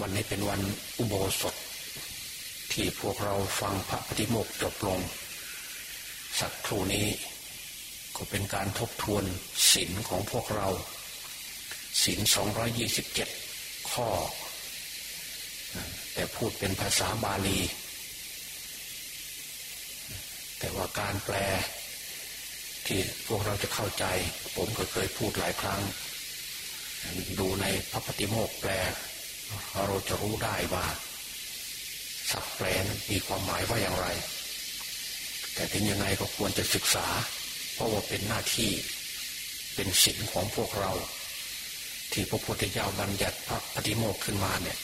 วันนี้เป็นวันอุโบสถ ที่พวกเราฟังพระปฏิโมกจบลง สักครู่นี้ ก็เป็นการทบทวนศีลของพวกเราศีลสองยี่สิบเจ็ดข้อ แต่พูดเป็นภาษาบาลี แต่ว่าการแปล ที่พวกเราจะเข้าใจ ผมก็เคยพูดหลายครั้ง ดูในพระปฏิโมกแปล เราจะรู้ได้ว่าสับแปลนมีความหมายว่าอย่างไร แต่ถึงยังไงก็ควรจะศึกษา เพราะว่าเป็นหน้าที่เป็นศีลของพวกเรา ที่พระพุทธเจ้าบัญญัติพระปฏิโมกขึ้นมาเนี่ย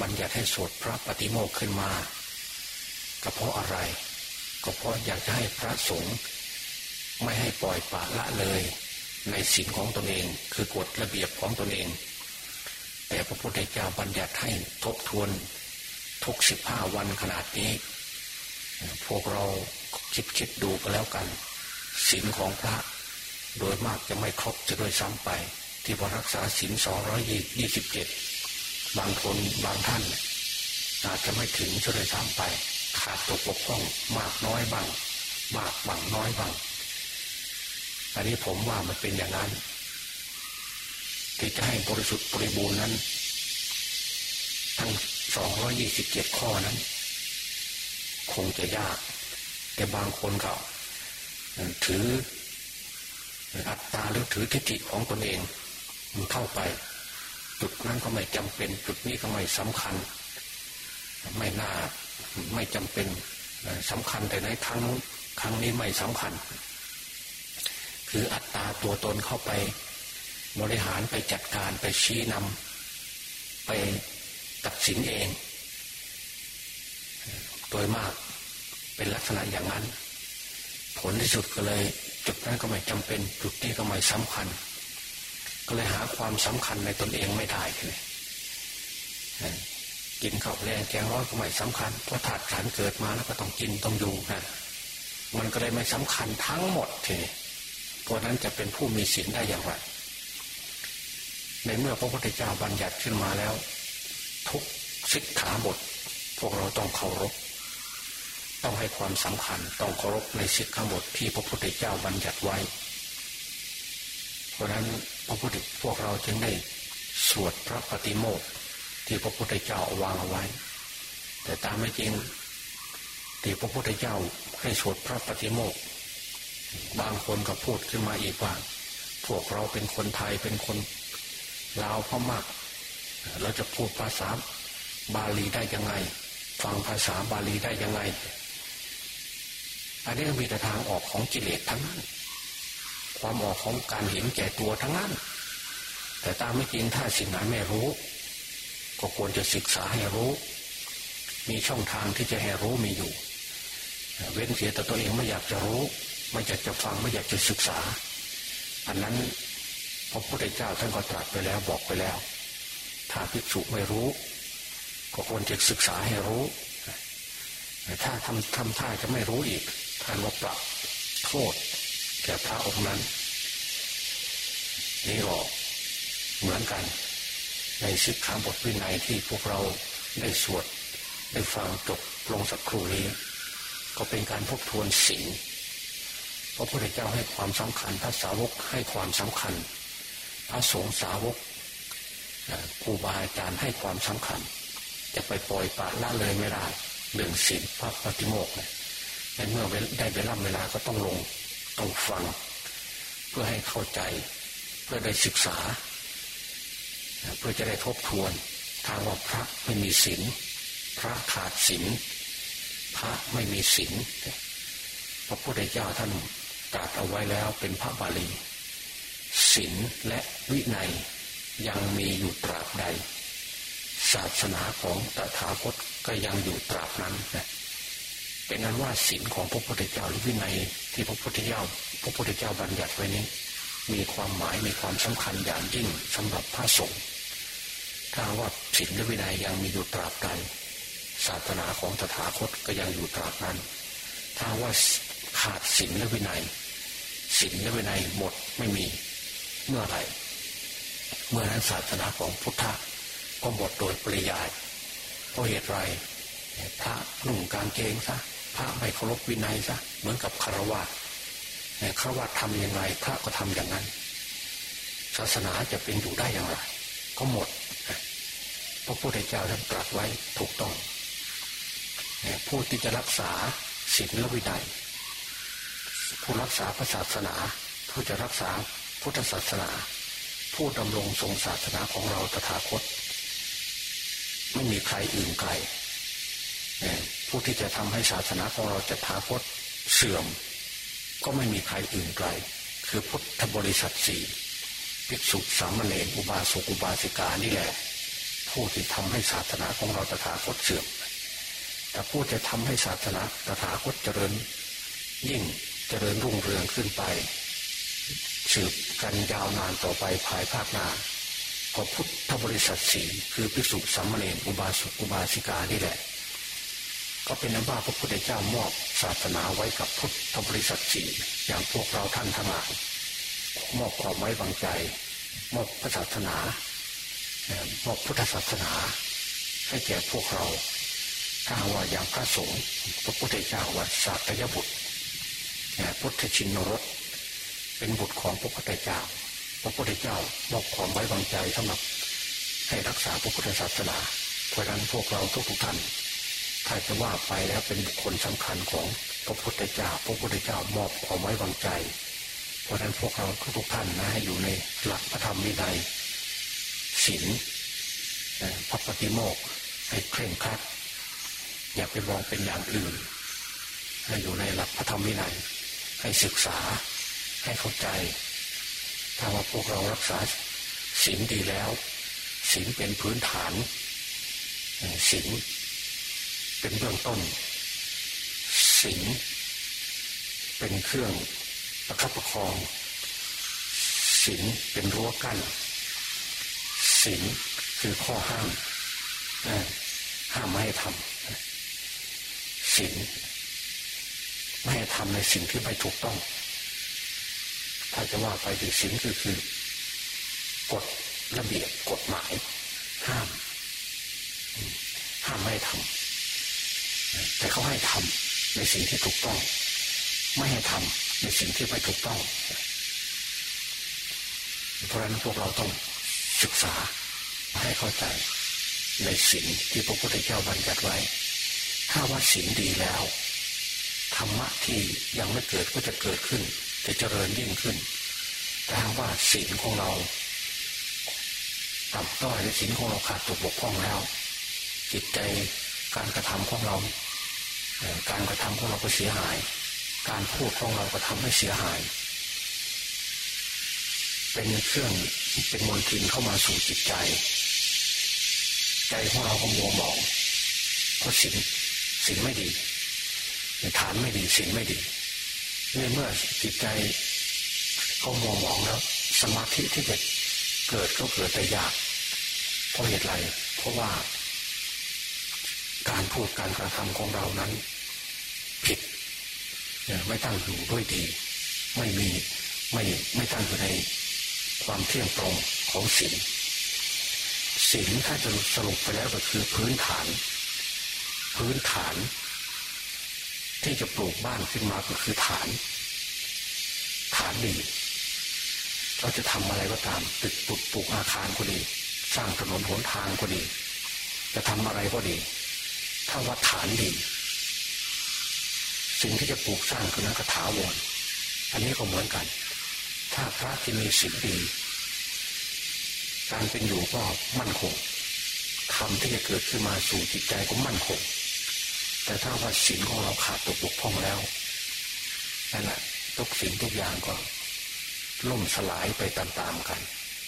บัญญัติให้สวดพระปฏิโมกขึ้นมาก็เพราะอะไร ก็เพราะอยากจะให้พระสงฆ์ไม่ให้ปล่อยปละละเลย ในศีลของตนเองคือกฎระเบียบของตนเอง แต่พระพุทธเจ้าบัญญัติให้ทบทวนทุกสิบห้าวันขนาดนี้ พวกเราคิดคิดดูก็แล้วกันศีลของพระ โดยมากจะไม่ครบจะโดยซ้ำไป ที่พอรักษาศีลสองร้อยยี่สิบเจ็ดบางคนบางท่านอาจจะไม่ถึงจะโดยซ้ำไป ขาดตกบกพร่องมากน้อยบ้างมากบ้างน้อยบ้าง อันนี้ผมว่ามันเป็นอย่างนั้น ที่จะให้บริสุทธิ์บริบูรณ์นั้น ทั้งสองร้อยี่สิบเจ็ดข้อนั้น คงจะยาก แต่บางคนก็ถืออัตตาหรือถือทิฏฐิของตนเองมันเข้าไป จุดนั้นก็ไม่จำเป็น จุดนี้ก็ไม่สำคัญ ไม่น่าไม่จำเป็นสำคัญแต่ในครั้งครั้งนี้ไม่สำคัญ คืออัตตาตัวตนเข้าไป บริหารไปจัดการไปชี้นำไปตัดสินเอง โดยมากเป็นลักษณะอย่างนั้น ผลที่สุดก็เลย จุดนั้นก็ไม่จำเป็น จุดนี้ก็ไม่สำคัญ ก็เลยหาความสำคัญในตนเองไม่ได้เลยกินข้าวแรงแกงร้อนก็ไม่สำคัญเพราะถาดขันเกิดมาแล้วก็ต้องกินต้องอยู่นะมันก็เลยไม่สำคัญทั้งหมดทีเพราะนั้นจะเป็นผู้มีศีลได้อย่างไร ในเมื่อพระพุทธเจ้าบัญญัติขึ้นมาแล้ว ทุกสิกขาบท พวกเราต้องเคารพต้องให้ความสำคัญต้องเคารพในสิกขาบทที่พระพุทธเจ้าบัญญัติไว้ เพราะนั้นพระพุทธพวกเราจึงได้สวดพระปฏิโมกที่พระพุทธเจ้าวางเอาไว้ แต่ตามไม่จริงที่พระพุทธเจ้าให้สวดพระปฏิโมกบางคนก็พูดขึ้นมาอีกว่า พวกเราเป็นคนไทยเป็นคน ลาวพม่าเราจะพูดภาษาบาลีได้ยังไง ฟังภาษาบาลีได้ยังไง อันนี้มีแต่ทางออกของกิเลสทั้งนั้น ความออกของการเห็นแก่ตัวทั้งนั้น แต่ตามไม่จริงถ้าสิ่งไหนไม่รู้ ก็ควรจะศึกษาให้รู้ มีช่องทางที่จะให้รู้มีอยู่ เว้นเสียแต่ตัวเองไม่อยากจะรู้ ไม่อยากจะฟังไม่อยากจะศึกษา อันนั้น พระพุทธเจ้าท่านก็ตรัสไปแล้วบอกไปแล้ว ถ้าภิกษุไม่รู้ ก็ควรจะศึกษาให้รู้ ถ้าทำทำท่าจะไม่รู้อีกท่านว่าปรับโทษแก่พระองค์นั้น นี่หรอกเหมือนกัน ในสิกขาบทวินัยที่พวกเราได้สวดได้ฟังจบลงสักครู่นี้ก็เป็นการทบทวนสิ่งพระพุทธเจ้าให้ความสำคัญพระสาวกให้ความสำคัญ พระสงฆ์สาวกครูบาอาจารย์ให้ความสำคัญ จะไปปล่อยปละละเลยไม่ได้เรื่องศีลพระปฏิโมกข์ในเมื่อได้เวลาเวลาก็ต้องลงต้องฟัง เพื่อให้เข้าใจ เพื่อได้ศึกษา เพื่อจะได้ทบทวนทางว่าพระไม่มีศีลพระขาดศีลพระไม่มีศีลพระพุทธเจ้าท่านตรัสเอาไว้แล้วเป็นพระบาลี ศีลและวินัยยังมีอยู่ตราบใด ศาสนาของตถาคตก็ยังอยู่ตราบนั้นนะเป็นนั้นว่าศีลของพระพุทธเจ้าหรือวินัย ที่พระพุทธเจ้าพระพุทธเจ้าบัญญัติไว้นี้ มีความหมายมีความสำคัญอย่างยิ่งสำหรับพระสงฆ์ถ้าว่าศีลและวินัยยังมีอยู่ตราบใด ศาสนาของตถาคตก็ยังอยู่ตราบนั้น ถ้าว่าขาดศีลและวินัยศีลและวินัยหมดไม่มี เมื่อไรเมื่อนั้นศาสนาของพุทธก็หมดโดยปริยายเพราะเหตุไรพระนุ่งการเกงซะพระไม่เคารพวินัยซะเหมือนกับคารวะคารวะทำยังไงพระก็ทำอย่างนั้น ศาสนาจะเป็นอยู่ได้อย่างไร ก็หมดพระพุทธเจ้าท่านตรัสไว้ถูกต้องผู้ที่จะรักษาศีลและวินัยผู้รักษาพระศาสนา ผู้จะรักษา พุทธศาสนา ผู้ดำรงทรงศาสนาของเราตถาคต ไม่มีใครอื่นไกลผู้ที่จะทำให้ศาสนาของเราจะถาคตเสื่อม ก็ไม่มีใครอื่นไกล คือพุทธบริษัทสี่ภิกษุสามเณรอุบาสกอุบาสิกานี่แหละ ผู้ที่ทำให้ศาสนาของเราตถาคตเสื่อมแต่ผู้จะทำให้ศาสนาตถาคตเจริญ ยิ่งเจริญรุ่งเรืองขึ้นไป สืบกันยาวนานต่อไปภายภาคหน้าก็พุทธบริษัทสีคือภิกษุสามเณรอุบาสกอุบาสิกานี่แหละ ก็เป็นนั้นว่าพระพุทธเจ้ามอบศาสนาไว้กับพุทธบริษัทสีอย่างพวกเราท่านทั้งหลายมอบความไว้วางใจ มอบพระศาสนามอบพุทธศาสนา ให้แก่พวกเราถ้าว่าอย่างพระสงฆ์พระพุทธเจ้าวัดสาตยบุตรพุทธชินรส เป็นบุตรของพระพุทธเจ้า พระพุทธเจ้ามอบความไว้วางใจสำหรับให้รักษาพระพุทธศาสนาเพราะนั้นพวกเราทุกๆท่านถ้าจะว่าไปแล้วเป็นบุคคลสำคัญของพระพุทธเจ้า พระพุทธเจ้ามอบความไว้วางใจ เพราะนั้นพวกเราทุกๆท่านนะให้อยู่ในหลักพระธรรมวินัยศีลพระปฏิโมกให้เคร่งครัดอย่าไปมองเป็นอย่างอื่นให้อยู่ในหลักพระธรรมวินัยให้ศึกษา ให้เข้าใจ ถ้าว่าพวกเรารักษาศีลดีแล้วศีลเป็นพื้นฐานศีลเป็นเบื้องต้นศีลเป็นเครื่องประคับประคองศีลเป็นรั้วกั้นศีลคือข้อห้ามห้ามไม่ให้ทำศีลไม่ให้ทำในสิ่งที่ไม่ถูกต้อง ถ้าจะว่าไปถึงศีลคือคือกฎระเบียบกฎหมาย ห้าม ห้ามไม่ทำแต่เขาให้ทำในสิ่งที่ถูกต้อง ไม่ให้ทำในสิ่งที่ไม่ถูกต้อง เพราะฉะนั้นพวกเราต้องศึกษาให้เข้าใจในสิ่งที่พระพุทธเจ้าบัญญัติไว้ ถ้าว่าศีลดีแล้วธรรมะที่ยังไม่เกิดก็จะเกิดขึ้น จะเจริญยิ่งขึ้นแต่ถ้าว่าศีลของเราต่ำต้อยและศีลของเราขาดตัวบกพร่องแล้ว จิตใจการกระทำของเราการกระทำของเราก็เสียหาย การพูดของเราก็ทำให้เสียหาย เป็นเครื่องเป็นมลทินเข้ามาสู่จิตใจ ใจของเราก็มัวหมองเพราะสิ่งสิ่งไม่ดีฐานไม่ดีสิ่งไม่ดี ในเมื่อจิตใจเขามองมองแล้ว สมาธิที่จะเกิดก็เกิดแต่ยากเพราะเหตุไร เพราะว่า การพูดการกระทำของเรานั้น ผิดไม่ตั้งอยู่ด้วยดี ไม่มีไม่ไม่ตั้งอยู่ในความเที่ยงตรงของศีลศีลถ้าจะสรุปไปแล้วก็คือพื้นฐาน พื้นฐาน ที่จะปลูกบ้านขึ้นมาก็คือฐาน ฐานดีเราจะทำอะไรก็ตามตึกปลูกปลูกอาคารก็ดี สร้างถนนหนทางก็ดี จะทำอะไรก็ดี ถ้าว่าฐานดีสิ่งที่จะปลูกสร้างคือนักถาวรอันนี้ก็เหมือนกัน ถ้าพระที่มีสิ่งดี การเป็นอยู่ก็มั่นคงธรรมที่จะเกิดขึ้นมาสู่จิตใจก็มั่นคง แต่ถ้าว่าศีลของเราขาดตกบกพร่องแล้วนั่นแหละทุกสิ่งทุกอย่างก็ล่มสลายไปตามๆกัน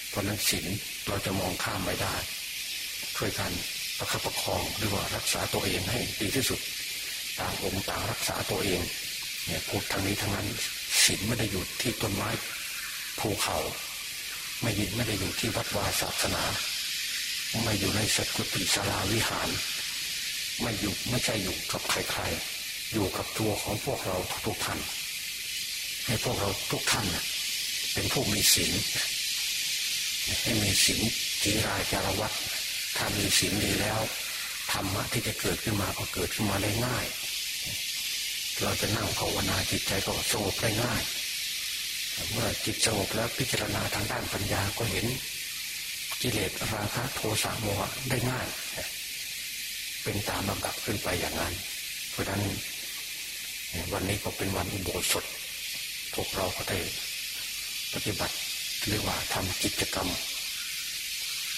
เพราะนั้นศีลเราจะมองข้ามไม่ได้ ช่วยกันประคับประคองหรือว่ารักษาตัวเองให้ดีที่สุด ต่างองค์ต่างรักษาตัวเองเนี่ยพูดทางนี้ทางนั้นศีลไม่ได้อยู่ที่ต้นไม้ภูเขา ไม่ยินไม่ได้อยู่ที่วัดวาศาสนา ไม่อยู่ในสัตกุติสาราวิหาร ไม่อยู่ไม่ใช่อยู่กับใครๆ อยู่กับตัวของพวกเราทุกท่าน ให้พวกเราทุกท่านเป็นผู้มีศีลให้มีศีลจีรายจารวัตถ้ามีศีลดีแล้วธรรมะที่จะเกิดขึ้นมาก็เกิดขึ้นมาได้ง่าย เราจะนั่งภาวนาจิตใจก็สงบได้ง่าย เมื่อจิตสงบแล้วพิจารณาทางด้านปัญญาก็เห็นกิเลสราคะโทสะโมหะได้ง่าย เป็นตามลำดับขึ้นไปอย่างนั้น เพราะฉะนั้นวันนี้ก็เป็นวันอุโบสถพวกเราก็ได้ปฏิบัติเรียกว่าทำกิจกรรม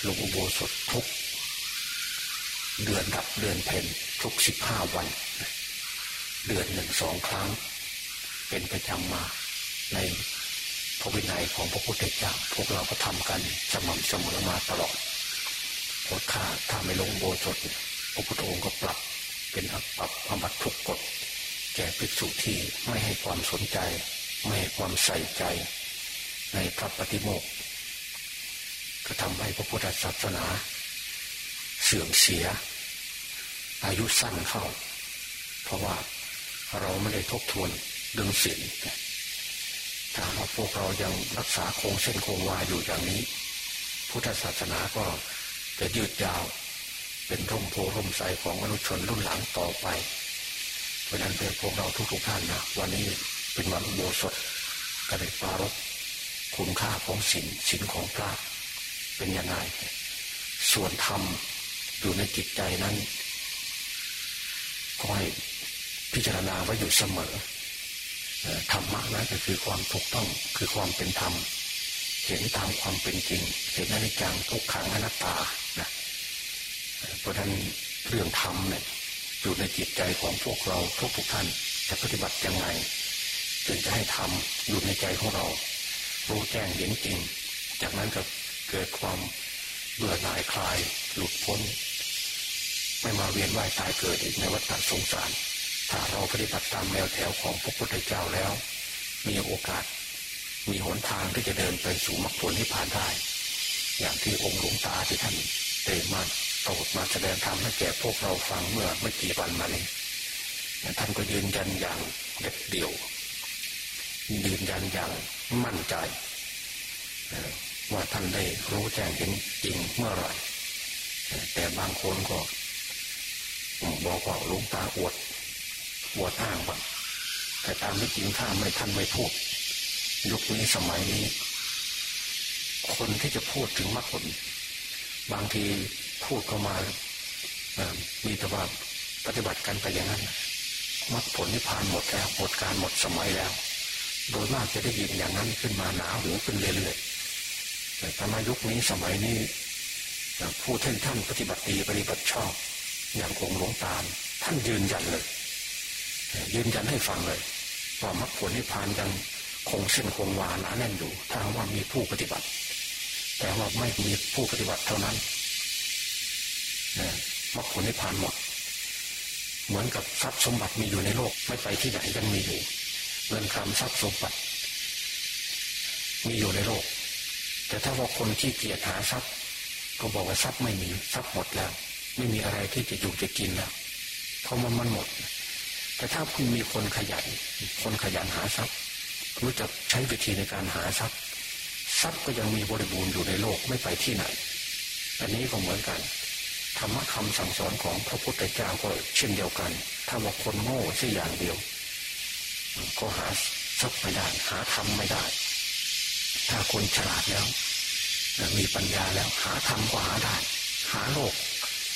ลงอุโบสถทุกเดือนรับเดือนเพ็ญทุกสิบห้าวัน เดือนหนึ่งสองครั้ง เป็นประจำมาในพระวินัยของพระพุทธเจ้าพวกเราก็ทำกันสม่ำเสมอมาตลอดพอข้าถ้าไม่ลงโบสถ พระพุทธองค์ก็ปรับเป็นปรับอบัตทุกกฎแก่ภิกษุที่ไม่ให้ความสนใจ ไม่ให้ความใส่ใจ ในพระปฏิโมกข์ก็ทำให้พระพุทธศาสนา เสื่อมเสีย อายุสั้นเข้า เพราะว่าเราไม่ได้ทบทวนเรื่องศีลถ้าว่าพวกเรายังรักษาโครงเส้นโครงวาอยู่อย่างนี้ พุทธศาสนาก็จะยืดยาว เป็นร่มโพร่มใสของมนุษยชนรุ่นหลังต่อไป เพราะนั้นเป็นพวกเราทุกๆท่านนะวันนี้เป็นวันโบสถกระเด็ปารกคุณค่าของศีลศีลของพระเป็นยังไงส่วนธรรมอยู่ในจิตใจนั้นก็ให้พิจารณาไว้อยู่เสมอธรรมะนั้นก็คือความถูกต้องคือความเป็นธรรม เห็นตามความเป็นจริง เห็นอนิจจังทุกขังอนัตตานะ เพราะฉะนั้นเรื่องธรรมเนี่ยอยู่ในจิตใจของพวกเราทุกทุกท่านจะปฏิบัติยังไงจึงจะให้ธรรมอยู่ในใจของเรา รู้แจ้งเห็นจริง จากนั้นก็เกิดความเบื่อหน่ายคลาย หลุดพ้น ไม่มาเวียนว่ายตายเกิดอีกในวัฏสงสาร ถ้าเราปฏิบัติตามแนวแถวของพระพุทธเจ้าแล้ว มีโอกาส มีหนทางที่จะเดินไปสู่มรรคผลที่ผ่านได้ อย่างที่องค์หลวงตาที่ท่านเตมา โตดมาแสดงธรรมให้แก่พวกเราฟังเมื่อไม่กี่วันมานี้ท่านก็ยืนยันอย่างเด็ดเดี่ยว ยืนยันอย่างมั่นใจ ว่าท่านได้รู้แจ้งเห็นจริงเมื่อไรแต่บางคนก็บอกว่าลวงตาอวดอวดอ้างว่าแต่ตามที่จริงถ้าไม่ท่านไม่พูดยุคนี้สมัยนี้ คนที่จะพูดถึงมรรคผล บางทีพูดเข้ามามีแต่ว่าปฏิบัติกันไปอย่างนั้นมรรคผลที่ผ่านหมดแล้วหมดการหมดสมัยแล้ว โดยมากจะได้ยินอย่างนั้นขึ้นมาหนาหูขึ้นเรื่อยๆแต่มายุคนี้สมัยนี้ผู้ท่านท่านปฏิบัติดีปฏิบัติชอบ อย่างองค์หลวงตาท่านยืนยันเลย ยืนยันให้ฟังเลยว่ามรรคผลนิพพานยังคงเส้นคงวาหนาแน่นอยู่ถ้าว่ามีผู้ปฏิบัติ แต่ว่าไม่มีผู้ปฏิบัติเท่านั้นมรรคผลนิพพานหมด เหมือนกับทรัพย์สมบัติมีอยู่ในโลก ไม่ไปที่ไหนยังมีอยู่เงินคำทรัพย์สมบัติ มีอยู่ในโลก แต่ถ้าว่าคนที่เกียจหาทรัพย์ ก็บอกว่าทรัพย์ไม่มีทรัพย์หมดแล้ว ไม่มีอะไรที่จะอยู่จะกินแล้วเพราะมันมันหมด แต่ถ้าคุณมีคนขยัน คนขยันหาทรัพย์ รู้จักใช้วิธีในการหาทรัพย์ ทรัพย์ก็ยังมีบริบูรณ์อยู่ในโลกไม่ไปที่ไหน อันนี้ก็เหมือนกัน ธรรมะคำสั่งสอนของพระพุทธเจ้าก็เช่นเดียวกัน ถ้าว่าคนโง่แค่อย่างเดียว ก็หาทรัพย์ไม่ได้หาธรรมไม่ได้ ถ้าคนฉลาดแล้ว มีปัญญาแล้วหาธรรมก็หาได้ หาโลก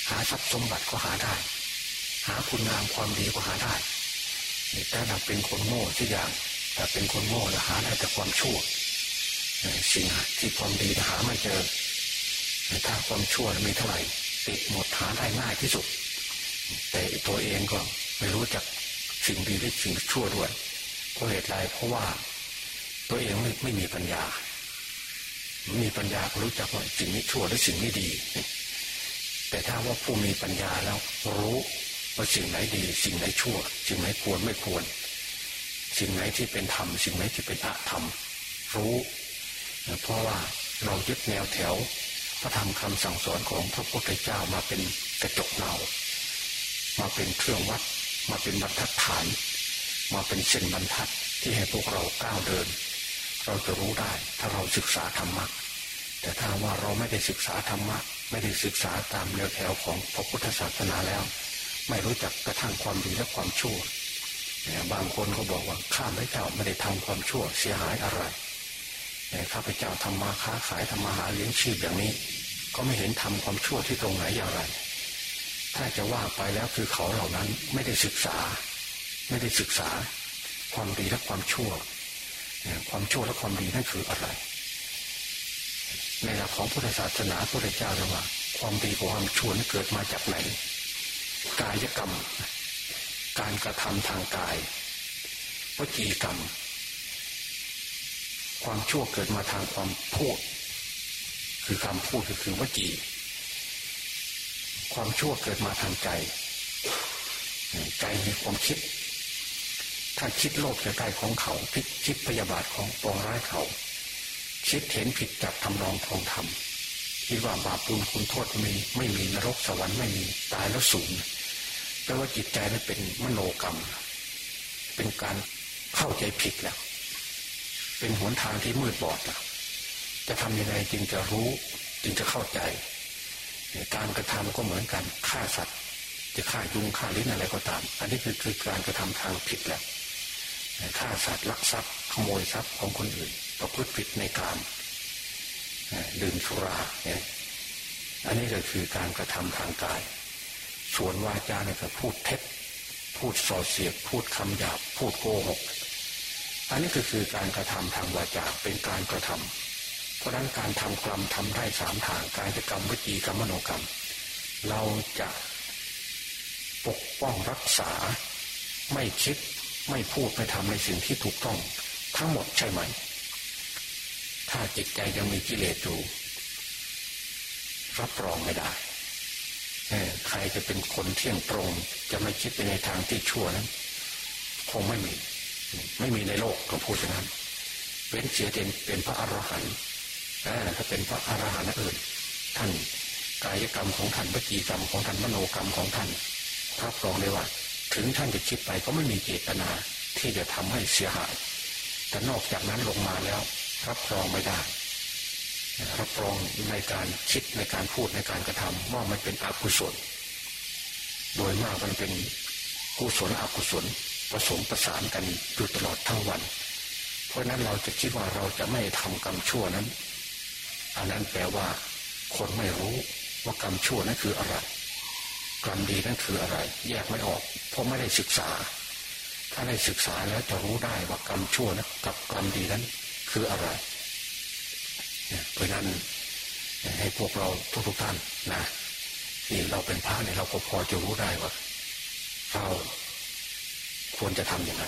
หาทรัพย์สมบัติก็หาได้ หาคุณงามความดีก็หาได้แต่ถ้าเป็นคนโง่ที่อย่างแต่เป็นคนโง่แล้วหาได้แต่ความชั่ว สิ่งที่ความดีหาไม่เจอถ้าความชั่วมีเท่าไหร่ติดหมดหาได้ง่ายที่สุด แต่ตัวเองก็ไม่รู้จักสิ่งดีและสิ่งชั่วด้วยเพราะเหตุไรเพราะว่าตัวเองไม่ไม่มีปัญญา มีปัญญาก็รู้จักว่าสิ่งนี้ชั่วและสิ่งนี้ดี แต่ถ้าว่าผู้มีปัญญาแล้วรู้ว่าสิ่งไหนดี สิ่งไหนชั่ว สิ่งไหนควรไม่ควร สิ่งไหนที่เป็นธรรมสิ่งไหนที่เป็นอธรรม รู้ เพราะว่าเรายึดแนวแถว พระธรรมคำสั่งสอนของพระพุทธเจ้ามาเป็นกระจกเงามาเป็นเครื่องวัด มาเป็นบรรทัดฐาน มาเป็นเส้นบรรทัดที่ให้พวกเราก้าวเดิน เราจะรู้ได้ถ้าเราศึกษาธรรมะแต่ถ้าว่าเราไม่ได้ศึกษาธรรมะไม่ได้ศึกษาตามแนวแถวของพระพุทธศาสนาแล้ว ไม่รู้จักกระทั่งความดีและความชั่วบางคนก็บอกว่าข้าพเจ้าไม่ได้ทำความชั่วเสียหายอะไร ข้าพเจ้าทำมาค้าขายทำมาหาเลี้ยงชีพอย่างนี้ ก็ไม่เห็นทำความชั่วที่ตรงไหนอย่างไร ถ้าจะว่าไปแล้วคือเขาเหล่านั้นไม่ได้ศึกษา ไม่ได้ศึกษา ความดีและความชั่วความชั่วและความดีนั่นคืออะไร ในหลักของพุทธศาสนาพระเจ้าเรียกว่า ความดีกับความชั่วนั้นเกิดมาจากไหน กายกรรม การกระทำทางกายวจีกรรม ความชั่วเกิดมาทางความพูด คือคำพูดคือคือวจี ความชั่วเกิดมาทางใจ ใจมีความคิด ถ้าคิดโลภจะได้ของเขาพิคิดพยาบาทของปองร้ายเขา คิดเห็นผิดจากทำนองทองธรรมคิดว่าบาปบุญคุณโทษมีไม่มีนรกสวรรค์ไม่มีตายแล้วสูญแปลว่าจิตใจนั้นเป็นมโนกรรม เป็นการเข้าใจผิดแล้ว เป็นหนทางที่มืดบอดจะทำยังไงจึงจะรู้จึงจะเข้าใจการกระทำก็เหมือนกันฆ่าสัตว์ จะฆ่ายุงฆ่าลิ้นอะไรก็ตาม อันนี้คือคือการกระทำทางผิดแหล้วฆ่าสัตว์ลักทรัพย์ ขโมยทรัพย์ของคนอื่น ประพฤติผิดในการดื่มสุราเนี่ยอันนี้ก็คือการกระทำทางกาย ส่วนวาจาเนี่ยก็พูดเท็จ พูดส่อเสียดพูดคำหยาบพูดโกหก อันนี้ก็คือการกระทำทางวาจาเป็นการกระทำเพราะนั้นการทำกรรมทำได้สามทางกายกรรมวิจีกรรมมโนกรรม เราจะปกป้องรักษา ไม่คิดไม่พูดไม่ทำในสิ่งที่ถูกต้อง ทั้งหมดใช่ไหม ถ้าจิตใจยังมีกิเลสอยู่รับรองไม่ได้ใครจะเป็นคนเที่ยงตรง จะไม่คิดไปในทางที่ชั่วนั้น คงไม่มี ไม่มีในโลกก็พูดอย่างนั้นเว้นเสียเป็นเป็นพระอรหันต์ถ้าเป็นพระอรหันต์อื่นท่านกายกรรมของท่านวิจีกรรมของท่านมโนกรรมของท่านรับรองเลยว่า ถึงท่านจะคิดไปก็ไม่มีเจตนาที่จะทำให้เสียหาย แต่นอกจากนั้นลงมาแล้ว รับรองไม่ได้ รับรองในการคิดในการพูดในการกระทำว่ามันเป็นอกุศล โดยมากมันเป็นกุศลอกุศล ผสมประสานกันอยู่ตลอดทั้งวัน เพราะนั้นเราจะคิดว่าเราจะไม่ทำกรรมชั่วนั้น อันนั้นแปลว่า คนไม่รู้ว่ากรรมชั่วนั้นคืออะไร กรรมดีนั่นคืออะไร แยกไม่ออก เพราะไม่ได้ศึกษา ถ้าได้ศึกษาแล้วจะรู้ได้ว่ากรรมชั่วนะกับกรรมดีนั้นคืออะไรเพราะนั้นให้พวกเราทุกๆท่านนะที่เราเป็นพระเนี่ยเราก็พอจะรู้ได้ว่าเรา ควรจะทำยังไง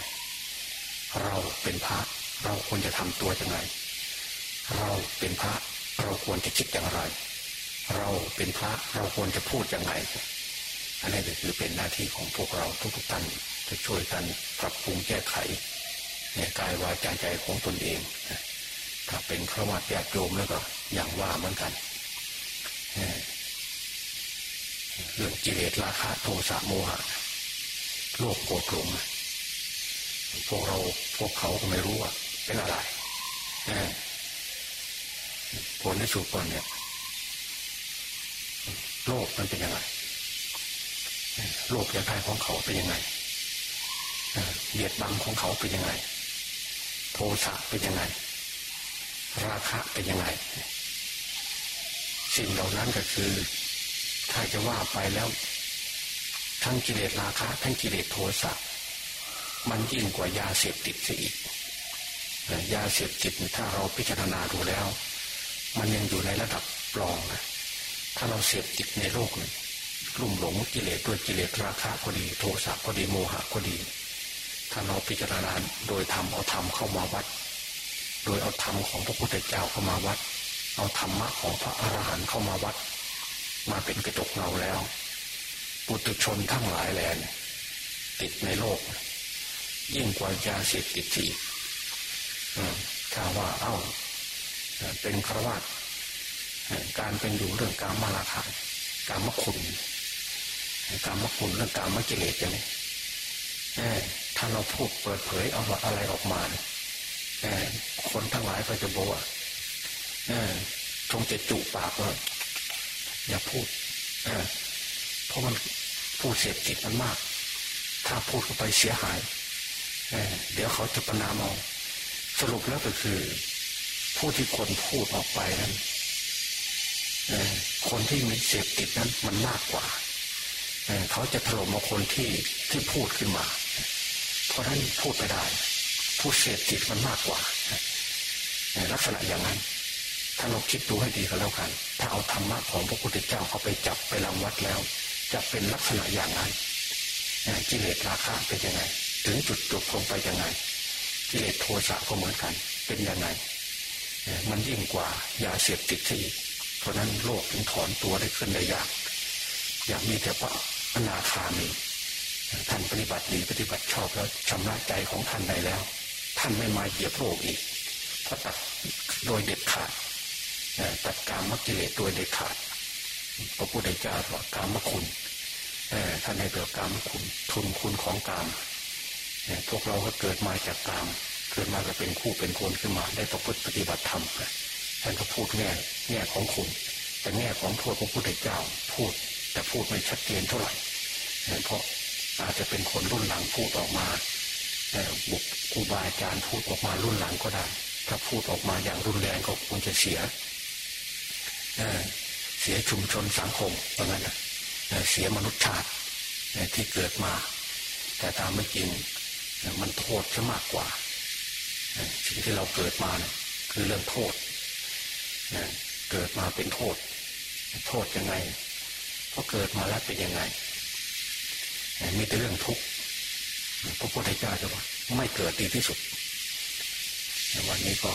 เราเป็นพระ เราควรจะทำตัวยังไงเราเป็นพระ เราควรจะคิดอย่างไร เราเป็นพระ เราควรจะพูดยังไงอันนี้ก็คือเป็นหน้าที่ของพวกเราทุกๆท่านจะช่วยกันปรับปรุงแก้ไขในกายวาจาใจของตนเองถ้าเป็นครวัตญาติโยมแล้วก็อย่างว่าเหมือนกันเรื่องกิเลสราคะโทสะโมหะโลภโกรธหลง พวกเราพวกเขาก็ไม่รู้ว่าเป็นอะไรผลในสุดก่อนเนี่ยโลกมันเป็นยังไงโลภอยากได้ของเขาเป็นยังไงเบียดบังของเขาเป็นยังไง โทสะเป็นยังไง ราคะเป็นยังไง สิ่งเหล่านั้นก็คือ ถ้าจะว่าไปแล้ว ทั้งกิเลสราคะ ทั้งกิเลสโทสะ มันยิ่งกว่ายาเสพติดเสียอีกยาเสพติดถ้าเราพิจารณาดูแล้ว มันยังอยู่ในระดับปลองนะถ้าเราเสพติดในโลกนี้ลุ่มหลงกิเลสด้วยกิเลสราคะก็ดี โทสะก็ดีโมหะก็ดี ถ้าเราพิจารณาโดยธรรมเอาธรรมเข้ามาวัด โดยเอาธรรมของพระพุทธเจ้าเข้ามาวัด เอาธรรมะของพระอรหันต์เข้ามาวัด มาเป็นกระจกเงาแล้ว ปุถุชนทั้งหลายแหลนติดในโลก ยิ่งกว่ายาเสพติดทีถ้าว่าเอ้าเป็นครวาการเป็นอยู่เรื่องการมาลาขายการมคุณกรรมคุณและกรรมกิเลสอย่างนี้ถ้าเราพูดเปิดเผยเอาอะไรออกมาคนทั้งหลายก็จะบอกว่าจงจะจุปากว่าอย่าพูดเออเพราะมันพูดเสพติดมันมาก ถ้าพูดเข้าไปเสียหาย เดี๋ยวเขาจะประนามเอาสรุปแล้วก็คือ ผู้ที่คนพูดออกไปนั้นคนที่มีเสพติดนั้นมันมากกว่าเขาจะถล่มเอาคนที่ที่พูดขึ้นมา เพราะนั้นพูดไปได้ ผู้เสพติดมันมากกว่าลักษณะอย่างนั้น ถ้าเราคิดดูให้ดีก็แล้วกัน ถ้าเอาธรรมะของพระพุทธเจ้าเขาไปจับไปรังวัดแล้ว จะเป็นลักษณะอย่างนั้นเอ่อกิเลสราคะเป็นยังไง ถึงจุดจบลงไปยังไงกิเลสโทสะก็เหมือนกัน เป็นยังไงมันยิ่งกว่ายาเสพติดซะอีกเพราะนั้นโลกถึงถอนตัวได้ขึ้นได้ยากอยากมีแต่พระอนาคามีท่านปฏิบัติดีปฏิบัติชอบแล้วชำระใจของท่านได้แล้ว ท่านไม่มาเหยียบโลกอีกเพราะตัดโดยเด็ดขาดตัดการมกิเลสโดยเด็ดขาดพระพุทธเจ้าบอกกามคุณท่านให้เกิดกามคุณทุนคุณของกาม พวกเราก็เกิดมาจากกามเกิดมาก็เป็นคู่เป็นคนขึ้นมาได้ประพฤติปฏิบัติธรรมท่านก็พูดแง่แง่ของคุณ แต่แง่ของโทษพระพุทธเจ้า พูดแต่พูดไม่ชัดเจนเท่าไหร่เอ่อเพราะอาจจะเป็นคนรุ่นหลังพูดออกมาเอ่บุคครูบาอาจารย์พูดออกมารุ่นหลังก็ได้ ถ้าพูดออกมาอย่างรุนแรงก็คงจะเสียเสียชุมชนสังคมเพราะงั้นเสียมนุษยชาติที่เกิดมา แต่ตามไม่จริง มันโทษซะมากกว่า สิ่งที่เราเกิดมาเนี่ยคือเรื่องโทษ เกิดมาเป็นโทษ โทษยังไงพราะเกิดมาแล้วเป็นยังไง มีแต่เรื่องทุกข์พระพุทธเจ้าจะว่าไม่เกิดดีที่สุดในวันนี้ก็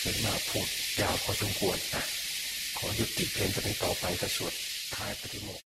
เห็นว่าพูดยาวพอสมควรนะขอยุติเพลงตัวนี้ต่อไปก็สวดท้ายปฏิโมก